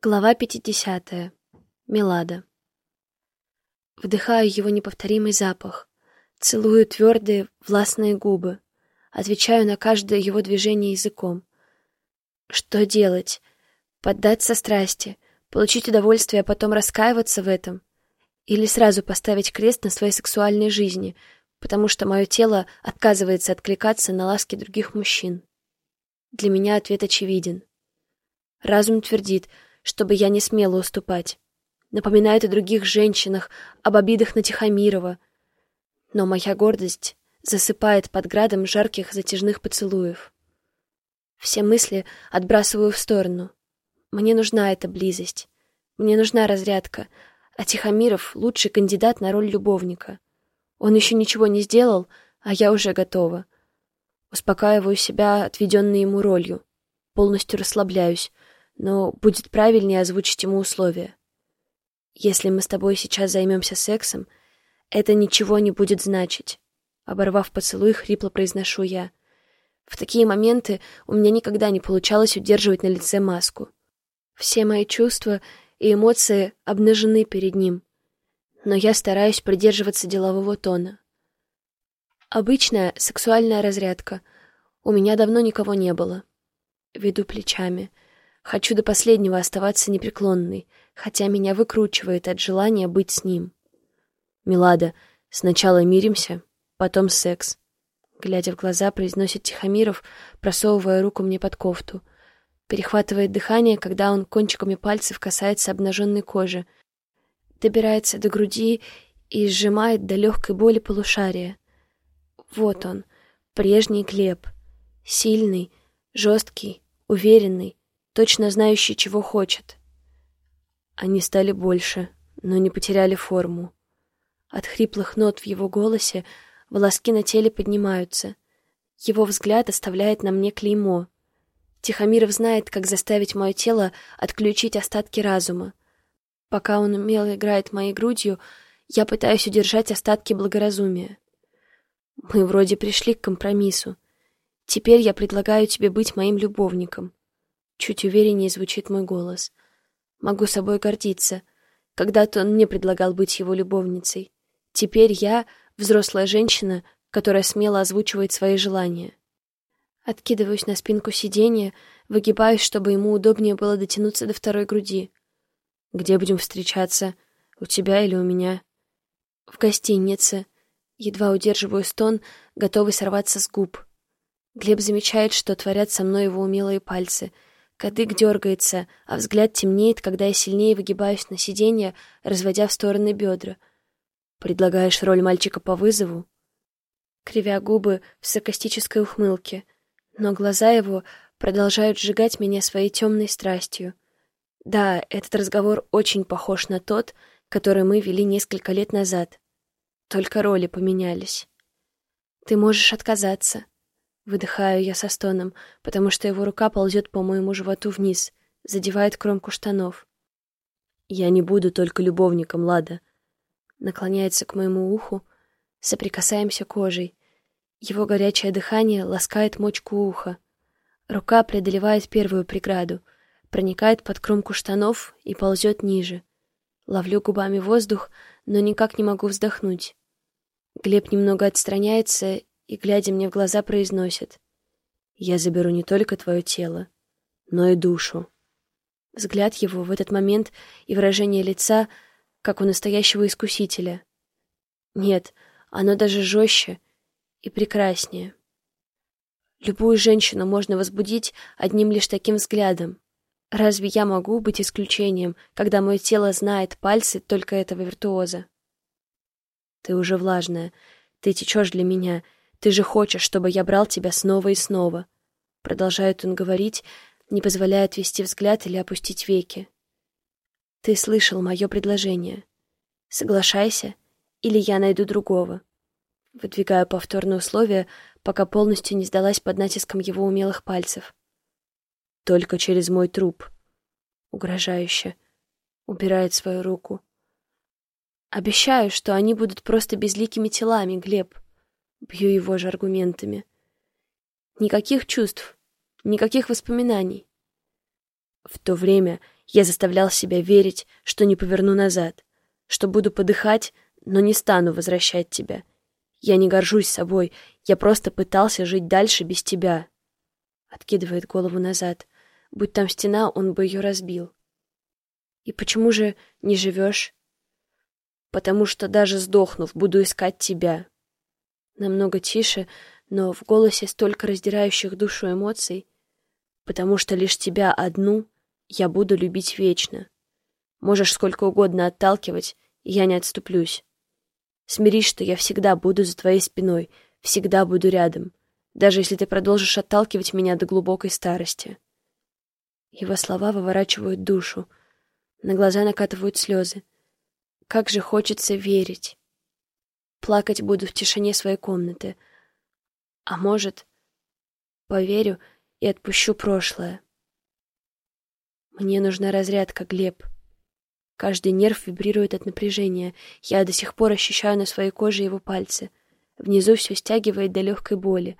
Глава 50. Милада. Вдыхаю его неповторимый запах, целую твердые властные губы, отвечаю на каждое его движение языком. Что делать? Поддаться страсти, получить удовольствие, а потом раскаиваться в этом? Или сразу поставить крест на своей сексуальной жизни, потому что мое тело отказывается откликаться на ласки других мужчин? Для меня ответ очевиден. Разум твердит — чтобы я не смела уступать. Напоминает о других женщинах, об обидах на Тихомирова. Но моя гордость засыпает под градом жарких затяжных поцелуев. Все мысли отбрасываю в сторону. Мне нужна эта близость. Мне нужна разрядка. А Тихомиров — лучший кандидат на роль любовника. Он еще ничего не сделал, а я уже готова. Успокаиваю себя отведенной ему ролью. Полностью расслабляюсь — но будет правильнее озвучить ему условия. Если мы с тобой сейчас займемся сексом, это ничего не будет значить. Оборвав поцелуй, хрипло произношу я. В такие моменты у меня никогда не получалось удерживать на лице маску. Все мои чувства и эмоции обнажены перед ним, но я стараюсь придерживаться делового тона. Обычная сексуальная разрядка. У меня давно никого не было. Веду плечами — Хочу до последнего оставаться непреклонной, хотя меня выкручивает от желания быть с ним. «Милада, сначала миримся, потом секс», — глядя в глаза, произносит Тихомиров, просовывая руку мне под кофту. Перехватывает дыхание, когда он кончиками пальцев касается обнаженной кожи. Добирается до груди и сжимает до легкой боли полушария. Вот он, прежний Глеб. Сильный, жесткий, уверенный, точно знающий, чего хочет. Они стали больше, но не потеряли форму. От хриплых нот в его голосе волоски на теле поднимаются. Его взгляд оставляет на мне клеймо. Тихомиров знает, как заставить мое тело отключить остатки разума. Пока он умело играет моей грудью, я пытаюсь удержать остатки благоразумия. Мы вроде пришли к компромиссу. Теперь я предлагаю тебе быть моим любовником. Чуть увереннее звучит мой голос. Могу собой гордиться. Когда-то он мне предлагал быть его любовницей. Теперь я взрослая женщина, которая смело озвучивает свои желания. Откидываюсь на спинку сиденья, выгибаюсь, чтобы ему удобнее было дотянуться до второй груди. «Где будем встречаться? У тебя или у меня?» «В гостинице». Едва удерживаю стон, готовый сорваться с губ. Глеб замечает, что творят со мной его умелые пальцы — Кадык дергается, а взгляд темнеет, когда я сильнее выгибаюсь на сиденье, разводя в стороны бедра. «Предлагаешь роль мальчика по вызову?» Кривя губы в саркастической ухмылке, но глаза его продолжают сжигать меня своей темной страстью. Да, этот разговор очень похож на тот, который мы вели несколько лет назад. Только роли поменялись. Ты можешь отказаться. Выдыхаю я со стоном, потому что его рука ползет по моему животу вниз, задевает кромку штанов. «Я не буду только любовником, Лада». Наклоняется к моему уху, соприкасаемся кожей. Его горячее дыхание ласкает мочку уха. Рука преодолевает первую преграду, проникает под кромку штанов и ползет ниже. Ловлю губами воздух, но никак не могу вздохнуть. Глеб немного отстраняется и, глядя мне в глаза, произносит «Я заберу не только твое тело, но и душу». Взгляд его в этот момент и выражение лица, как у настоящего искусителя. Нет, оно даже жестче и прекраснее. Любую женщину можно возбудить одним лишь таким взглядом. Разве я могу быть исключением, когда мое тело знает пальцы только этого виртуоза? Ты уже влажная, ты течешь для меня — ты же хочешь, чтобы я брал тебя снова и снова. Продолжает он говорить, не позволяя отвести взгляд или опустить веки. Ты слышал мое предложение. Соглашайся, или я найду другого. Выдвигаю повторное условие, пока полностью не сдалась под натиском его умелых пальцев. Только через мой труп. Угрожающе. Убирает свою руку. Обещаю, что они будут просто безликими телами, Глеб. Бью его же аргументами. Никаких чувств, никаких воспоминаний. В то время Я заставлял себя верить, что не поверну назад, что буду подыхать, но не стану возвращать тебя. Я не горжусь собой, я просто пытался жить дальше без тебя. Откидывает голову назад. Будь там стена, он бы ее разбил. И почему же не живешь? Потому что даже сдохнув, буду искать тебя. Намного тише, но в голосе столько раздирающих душу эмоций. Потому что лишь тебя одну я буду любить вечно. Можешь сколько угодно отталкивать, я не отступлюсь. Смирись, что я всегда буду за твоей спиной, всегда буду рядом, даже если ты продолжишь отталкивать меня до глубокой старости. Его слова выворачивают душу. На глаза накатывают слезы. Как же хочется верить. Плакать буду в тишине своей комнаты. А может, поверю и отпущу прошлое. Мне нужна разрядка, Глеб. Каждый нерв вибрирует от напряжения. Я до сих пор ощущаю на своей коже его пальцы. Внизу все стягивает до легкой боли.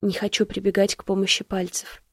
Не хочу прибегать к помощи пальцев.